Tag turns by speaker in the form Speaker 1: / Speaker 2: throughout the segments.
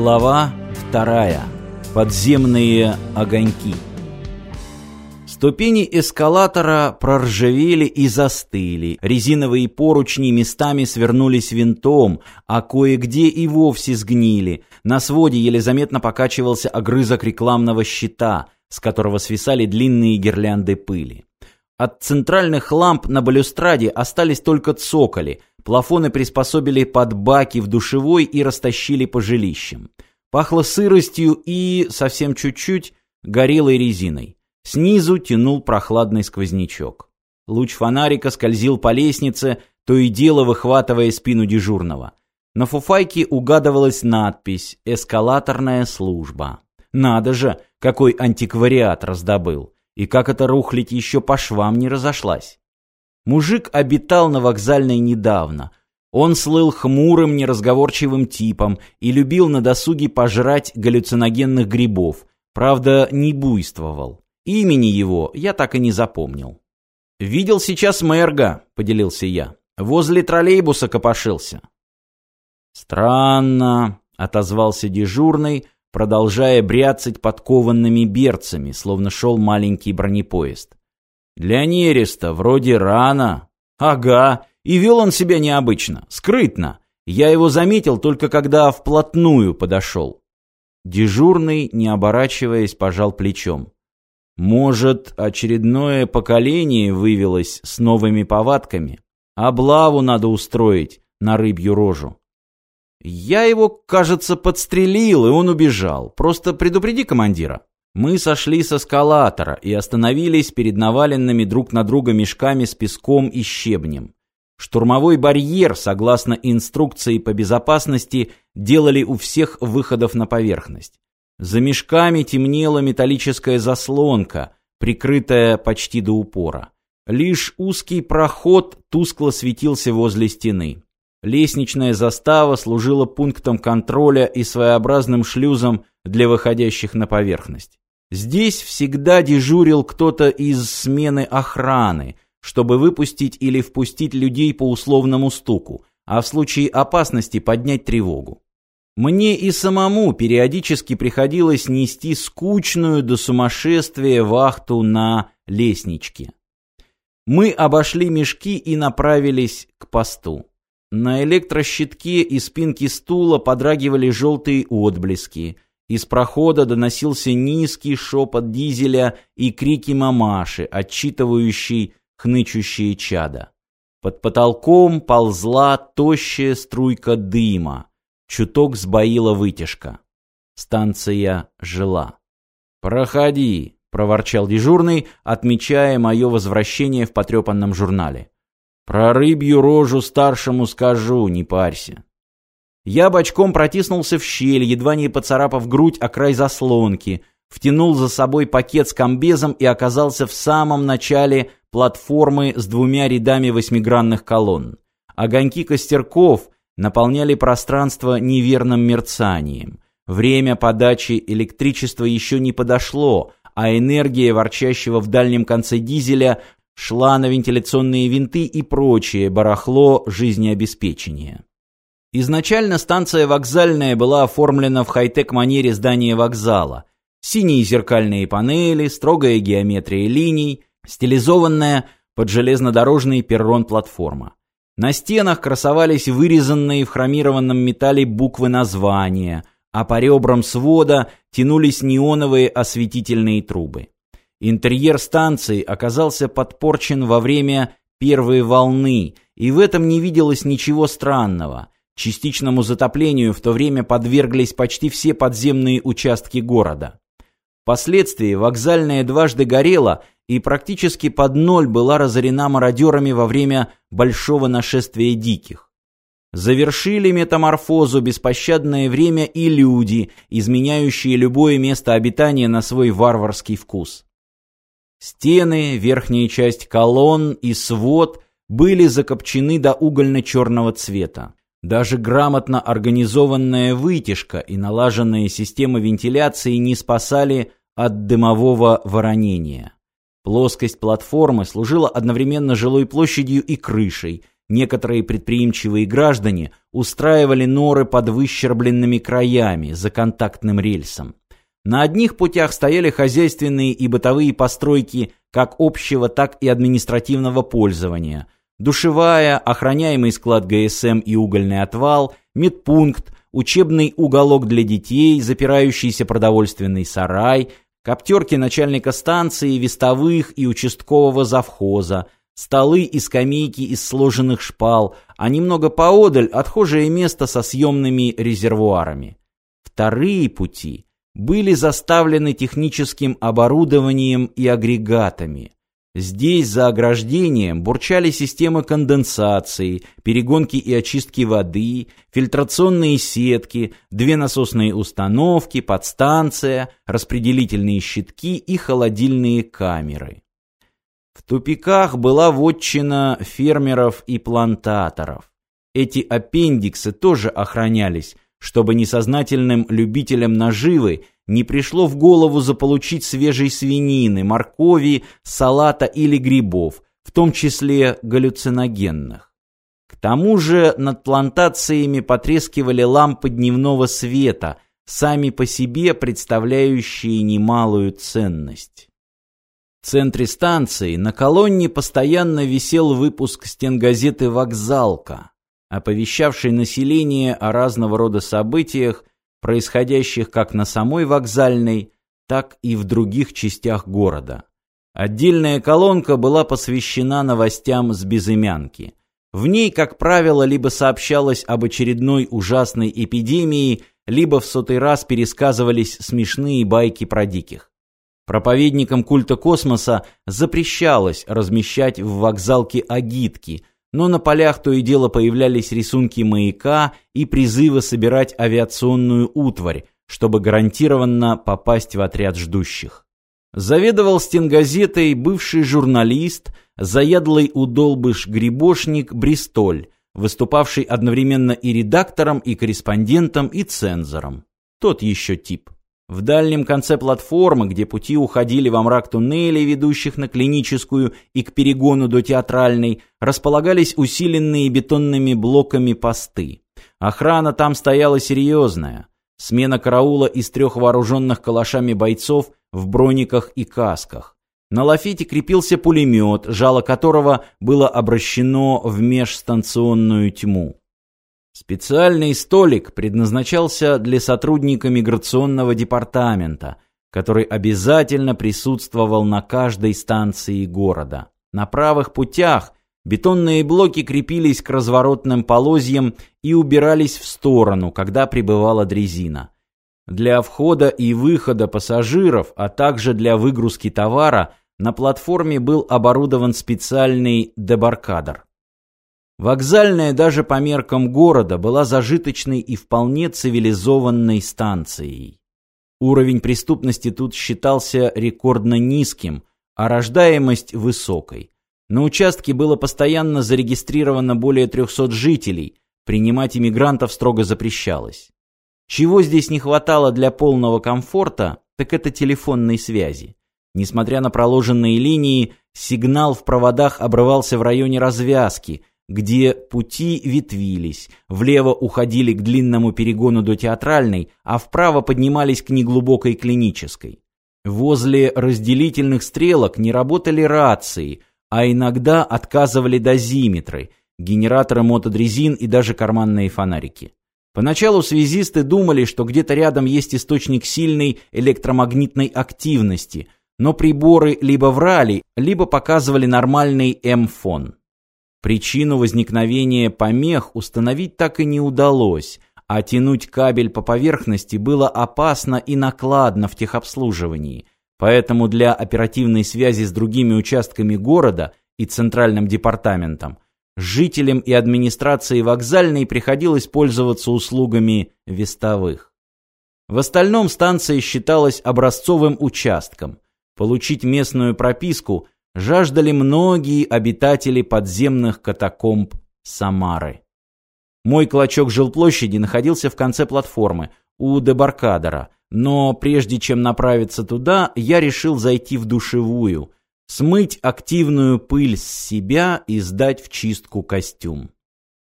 Speaker 1: Глава вторая. Подземные огоньки. Ступени эскалатора проржавели и застыли, резиновые поручни местами свернулись винтом, а кое-где и вовсе сгнили. На своде еле заметно покачивался огрызок рекламного щита, с которого свисали длинные гирлянды пыли. От центральных ламп на балюстраде остались только цоколи, плафоны приспособили под баки в душевой и растащили по жилищам. Пахло сыростью и, совсем чуть-чуть, горелой резиной. Снизу тянул прохладный сквознячок. Луч фонарика скользил по лестнице, то и дело выхватывая спину дежурного. На фуфайке угадывалась надпись «Эскалаторная служба». Надо же, какой антиквариат раздобыл. И как эта рухлядь еще по швам не разошлась. Мужик обитал на вокзальной недавно. Он слыл хмурым, неразговорчивым типом и любил на досуге пожрать галлюциногенных грибов. Правда, не буйствовал. Имени его я так и не запомнил. «Видел сейчас Мэрга», — поделился я. «Возле троллейбуса копошился». «Странно», — отозвался дежурный, продолжая бряцать подкованными берцами, словно шел маленький бронепоезд. «Для нереста вроде рано». «Ага, и вел он себя необычно, скрытно. Я его заметил только когда вплотную подошел». Дежурный, не оборачиваясь, пожал плечом. Может, очередное поколение вывелось с новыми повадками? Облаву надо устроить на рыбью рожу. Я его, кажется, подстрелил, и он убежал. Просто предупреди командира. Мы сошли с эскалатора и остановились перед наваленными друг на друга мешками с песком и щебнем. Штурмовой барьер, согласно инструкции по безопасности, делали у всех выходов на поверхность. За мешками темнела металлическая заслонка, прикрытая почти до упора. Лишь узкий проход тускло светился возле стены. Лестничная застава служила пунктом контроля и своеобразным шлюзом для выходящих на поверхность. Здесь всегда дежурил кто-то из смены охраны, чтобы выпустить или впустить людей по условному стуку, а в случае опасности поднять тревогу. Мне и самому периодически приходилось нести скучную до сумасшествия вахту на лестничке. Мы обошли мешки и направились к посту. На электрощитке и спинке стула подрагивали желтые отблески. Из прохода доносился низкий шепот дизеля и крики мамаши, отчитывающий хнычущие чада. Под потолком ползла тощая струйка дыма. Чуток сбоила вытяжка. Станция жила. «Проходи», — проворчал дежурный, отмечая мое возвращение в потрепанном журнале. «Про рыбью рожу старшему скажу, не парься». Я бочком протиснулся в щель, едва не поцарапав грудь о край заслонки, втянул за собой пакет с комбезом и оказался в самом начале платформы с двумя рядами восьмигранных колонн. Огоньки костерков — наполняли пространство неверным мерцанием. Время подачи электричества еще не подошло, а энергия ворчащего в дальнем конце дизеля шла на вентиляционные винты и прочее барахло жизнеобеспечения. Изначально станция вокзальная была оформлена в хай-тек манере здания вокзала. Синие зеркальные панели, строгая геометрия линий, стилизованная под железнодорожный перрон платформа. На стенах красовались вырезанные в хромированном металле буквы названия, а по ребрам свода тянулись неоновые осветительные трубы. Интерьер станции оказался подпорчен во время первой волны, и в этом не виделось ничего странного. Частичному затоплению в то время подверглись почти все подземные участки города. Впоследствии вокзальная дважды горела и практически под ноль была разорена мародерами во время большого нашествия диких. Завершили метаморфозу беспощадное время и люди, изменяющие любое место обитания на свой варварский вкус. Стены, верхняя часть колонн и свод были закопчены до угольно-черного цвета. Даже грамотно организованная вытяжка и налаженная система вентиляции не спасали от дымового воронения. Плоскость платформы служила одновременно жилой площадью и крышей. Некоторые предприимчивые граждане устраивали норы под выщербленными краями за контактным рельсом. На одних путях стояли хозяйственные и бытовые постройки как общего, так и административного пользования. Душевая, охраняемый склад ГСМ и угольный отвал, медпункт, учебный уголок для детей, запирающийся продовольственный сарай, коптерки начальника станции, вестовых и участкового завхоза, столы и скамейки из сложенных шпал, а немного поодаль отхожее место со съемными резервуарами. Вторые пути были заставлены техническим оборудованием и агрегатами. Здесь за ограждением бурчали системы конденсации, перегонки и очистки воды, фильтрационные сетки, две насосные установки, подстанция, распределительные щитки и холодильные камеры. В тупиках была вотчина фермеров и плантаторов. Эти аппендиксы тоже охранялись, чтобы несознательным любителям наживы не пришло в голову заполучить свежей свинины, моркови, салата или грибов, в том числе галлюциногенных. К тому же над плантациями потрескивали лампы дневного света, сами по себе представляющие немалую ценность. В центре станции на колонне постоянно висел выпуск стенгазеты «Вокзалка», оповещавший население о разного рода событиях, происходящих как на самой вокзальной, так и в других частях города. Отдельная колонка была посвящена новостям с безымянки. В ней, как правило, либо сообщалось об очередной ужасной эпидемии, либо в сотый раз пересказывались смешные байки про диких. Проповедникам культа космоса запрещалось размещать в вокзалке агитки, но на полях то и дело появлялись рисунки маяка и призывы собирать авиационную утварь, чтобы гарантированно попасть в отряд ждущих. Заведовал стенгазетой бывший журналист, заядлый удолбыш-грибошник Бристоль, выступавший одновременно и редактором, и корреспондентом, и цензором. Тот еще тип. В дальнем конце платформы, где пути уходили во мрак туннелей, ведущих на клиническую и к перегону до театральной, располагались усиленные бетонными блоками посты. Охрана там стояла серьезная. Смена караула из трех вооруженных калашами бойцов в брониках и касках. На лафете крепился пулемет, жало которого было обращено в межстанционную тьму. Специальный столик предназначался для сотрудника миграционного департамента, который обязательно присутствовал на каждой станции города. На правых путях бетонные блоки крепились к разворотным полозьям и убирались в сторону, когда прибывала дрезина. Для входа и выхода пассажиров, а также для выгрузки товара на платформе был оборудован специальный дебаркадер. Вокзальная даже по меркам города была зажиточной и вполне цивилизованной станцией. Уровень преступности тут считался рекордно низким, а рождаемость высокой. На участке было постоянно зарегистрировано более 300 жителей, принимать иммигрантов строго запрещалось. Чего здесь не хватало для полного комфорта, так это телефонной связи. Несмотря на проложенные линии, сигнал в проводах обрывался в районе развязки – где пути ветвились, влево уходили к длинному перегону до театральной, а вправо поднимались к неглубокой клинической. Возле разделительных стрелок не работали рации, а иногда отказывали дозиметры, генераторы мотодрезин и даже карманные фонарики. Поначалу связисты думали, что где-то рядом есть источник сильной электромагнитной активности, но приборы либо врали, либо показывали нормальный М-фон. Причину возникновения помех установить так и не удалось, а тянуть кабель по поверхности было опасно и накладно в техобслуживании. Поэтому для оперативной связи с другими участками города и центральным департаментом жителям и администрации вокзальной приходилось пользоваться услугами вестовых. В остальном станция считалась образцовым участком. Получить местную прописку – жаждали многие обитатели подземных катакомб Самары. Мой клочок жилплощади находился в конце платформы, у дебаркадера, но прежде чем направиться туда, я решил зайти в душевую. смыть активную пыль с себя и сдать в чистку костюм.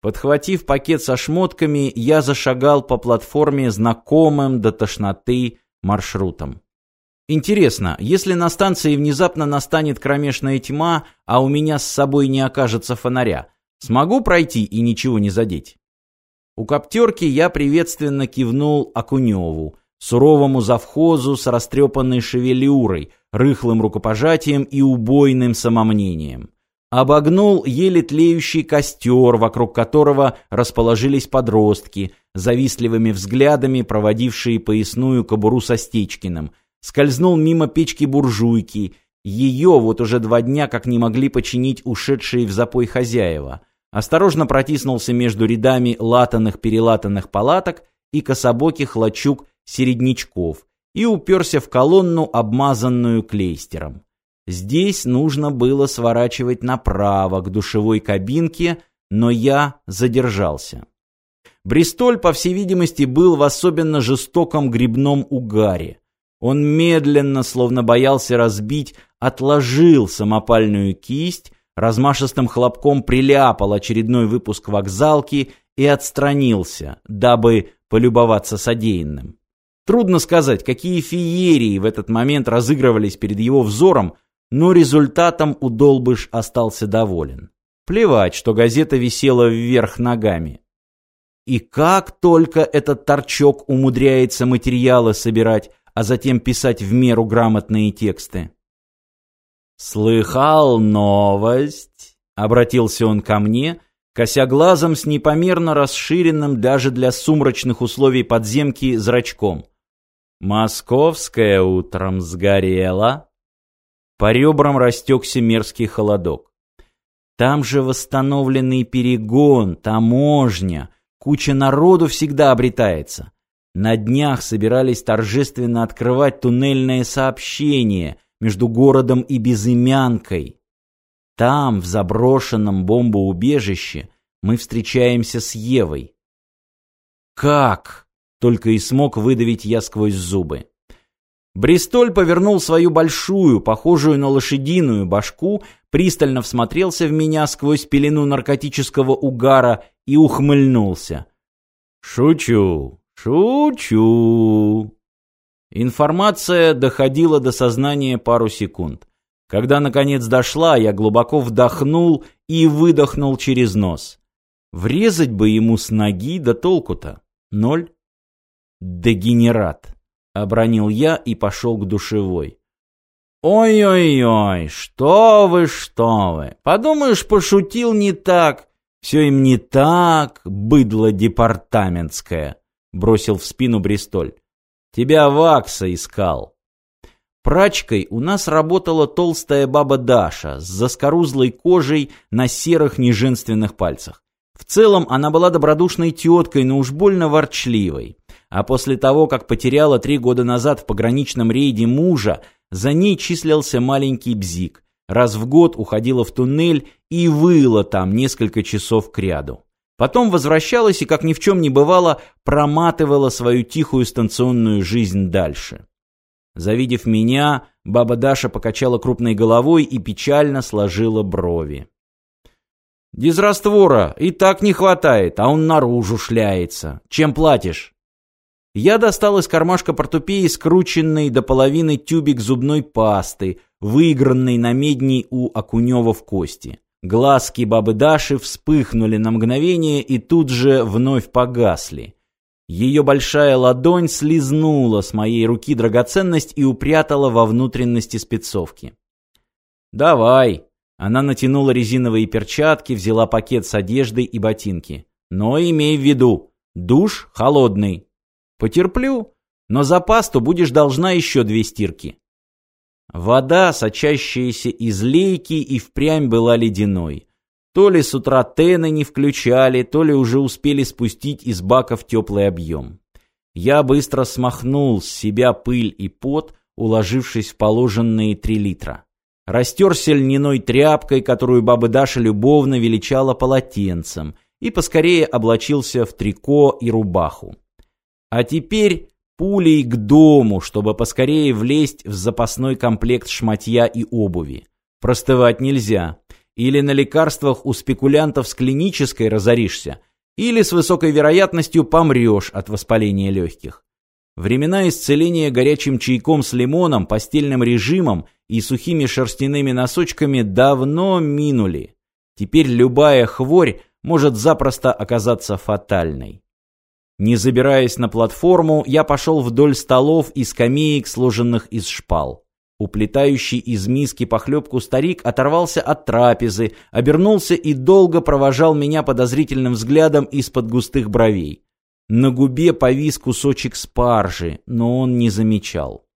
Speaker 1: Подхватив пакет со шмотками, я зашагал по платформе знакомым до тошноты маршрутом. Интересно, если на станции внезапно настанет кромешная тьма, а у меня с собой не окажется фонаря, смогу пройти и ничего не задеть? У коптерки я приветственно кивнул Акуневу, суровому завхозу с растрепанной шевелюрой, рыхлым рукопожатием и убойным самомнением. Обогнул еле тлеющий костер, вокруг которого расположились подростки, завистливыми взглядами проводившие поясную кобуру со Стечкиным. Скользнул мимо печки-буржуйки. Ее вот уже два дня как не могли починить ушедшие в запой хозяева. Осторожно протиснулся между рядами латаных-перелатанных палаток и кособоких лачуг середнячков и уперся в колонну, обмазанную клейстером. Здесь нужно было сворачивать направо к душевой кабинке, но я задержался. Бристоль, по всей видимости, был в особенно жестоком грибном угаре. Он медленно, словно боялся разбить, отложил самопальную кисть, размашистым хлопком приляпал очередной выпуск вокзалки и отстранился, дабы полюбоваться содеянным. Трудно сказать, какие феерии в этот момент разыгрывались перед его взором, но результатом Удолбыш остался доволен. Плевать, что газета висела вверх ногами. И как только этот торчок умудряется материалы собирать, а затем писать в меру грамотные тексты. «Слыхал новость?» — обратился он ко мне, кося глазом с непомерно расширенным даже для сумрачных условий подземки зрачком. «Московская утром сгорела?» По ребрам растекся мерзкий холодок. Там же восстановленный перегон, таможня, куча народу всегда обретается. На днях собирались торжественно открывать туннельное сообщение между городом и Безымянкой. Там, в заброшенном бомбоубежище, мы встречаемся с Евой. «Как?» — только и смог выдавить я сквозь зубы. Бристоль повернул свою большую, похожую на лошадиную башку, пристально всмотрелся в меня сквозь пелену наркотического угара и ухмыльнулся. «Шучу, шучу». Информация доходила до сознания пару секунд. Когда наконец дошла, я глубоко вдохнул и выдохнул через нос. Врезать бы ему с ноги, да толку-то. Ноль. Дегенерат. Обронил я и пошел к душевой. «Ой-ой-ой, что вы, что вы! Подумаешь, пошутил не так. Все им не так, быдло департаментское!» Бросил в спину Бристоль. «Тебя Вакса искал!» Прачкой у нас работала толстая баба Даша с заскорузлой кожей на серых неженственных пальцах. В целом она была добродушной теткой, но уж больно ворчливой а после того, как потеряла три года назад в пограничном рейде мужа, за ней числился маленький бзик. Раз в год уходила в туннель и выла там несколько часов кряду. Потом возвращалась и, как ни в чем не бывало, проматывала свою тихую станционную жизнь дальше. Завидев меня, баба Даша покачала крупной головой и печально сложила брови. «Дизраствора и так не хватает, а он наружу шляется. Чем платишь?» Я достал из кармашка портупеи скрученный до половины тюбик зубной пасты, выигранный на медни у Окунева в кости. Глазки бабы Даши вспыхнули на мгновение и тут же вновь погасли. Ее большая ладонь слезнула с моей руки драгоценность и упрятала во внутренности спецовки. «Давай!» Она натянула резиновые перчатки, взяла пакет с одеждой и ботинки. «Но имей в виду, душ холодный, Потерплю, но за пасту будешь должна еще две стирки. Вода, сочащаяся из лейки, и впрямь была ледяной. То ли с утра тены не включали, то ли уже успели спустить из бака в теплый объем. Я быстро смахнул с себя пыль и пот, уложившись в положенные три литра. Растерся льняной тряпкой, которую баба Даша любовно величала полотенцем, и поскорее облачился в трико и рубаху. А теперь пулей к дому, чтобы поскорее влезть в запасной комплект шматья и обуви. Простывать нельзя. Или на лекарствах у спекулянтов с клинической разоришься, или с высокой вероятностью помрешь от воспаления легких. Времена исцеления горячим чайком с лимоном, постельным режимом и сухими шерстяными носочками давно минули. Теперь любая хворь может запросто оказаться фатальной. Не забираясь на платформу, я пошел вдоль столов и скамеек, сложенных из шпал. Уплетающий из миски похлебку старик оторвался от трапезы, обернулся и долго провожал меня подозрительным взглядом из-под густых бровей. На губе повис кусочек спаржи, но он не замечал.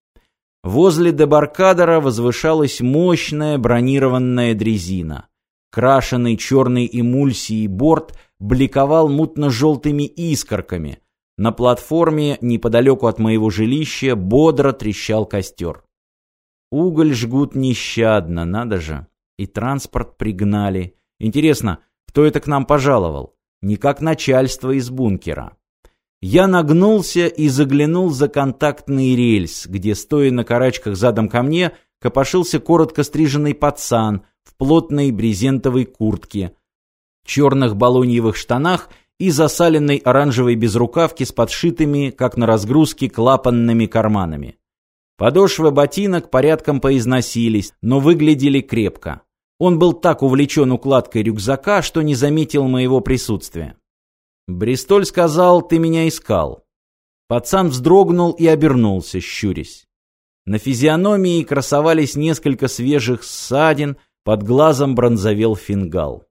Speaker 1: Возле дебаркадера возвышалась мощная бронированная дрезина. Крашеный черной эмульсией борт бликовал мутно-желтыми искорками. На платформе, неподалеку от моего жилища, бодро трещал костер. Уголь жгут нещадно, надо же. И транспорт пригнали. Интересно, кто это к нам пожаловал? Не как начальство из бункера. Я нагнулся и заглянул за контактный рельс, где, стоя на карачках задом ко мне, копошился коротко стриженный пацан — в плотной брезентовой куртке, черных балоньевых штанах и засаленной оранжевой безрукавке с подшитыми, как на разгрузке, клапанными карманами. Подошвы ботинок порядком поизносились, но выглядели крепко. Он был так увлечен укладкой рюкзака, что не заметил моего присутствия. «Бристоль сказал, ты меня искал». Пацан вздрогнул и обернулся, щурясь. На физиономии красовались несколько свежих ссадин, под глазом бронзовел фингал.